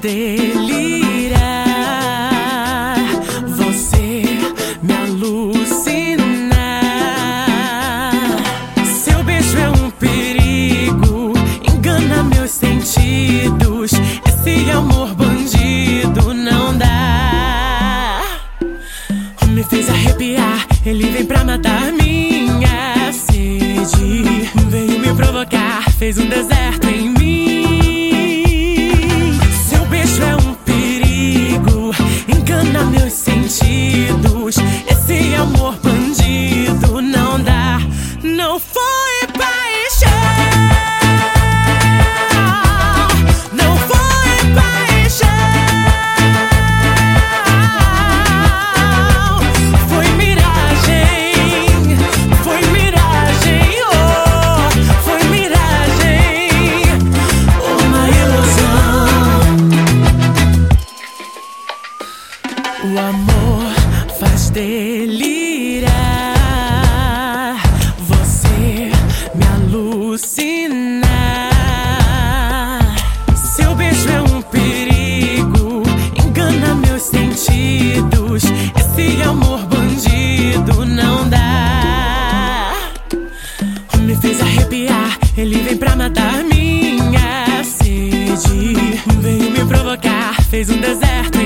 Delira, você me alucinar. Seu beijo é um perigo, engana meus sentidos. Esse amor bandido não dá. Me fez arrepiar, ele vem pra matar minha sede. Veio me provocar, fez um deserto em bandido não dá, não foi paixão. Não foi paixão. Foi miragem, foi miragem, oh, foi miragem, uma ilusão. O amor faz delirar, alucinar. Seu beijo é um perigo, engana meus sentidos. Esse amor bandido não dá. Me fez arrepiar, ele vem pra matar minha sede. Veio me provocar, fez um deserto.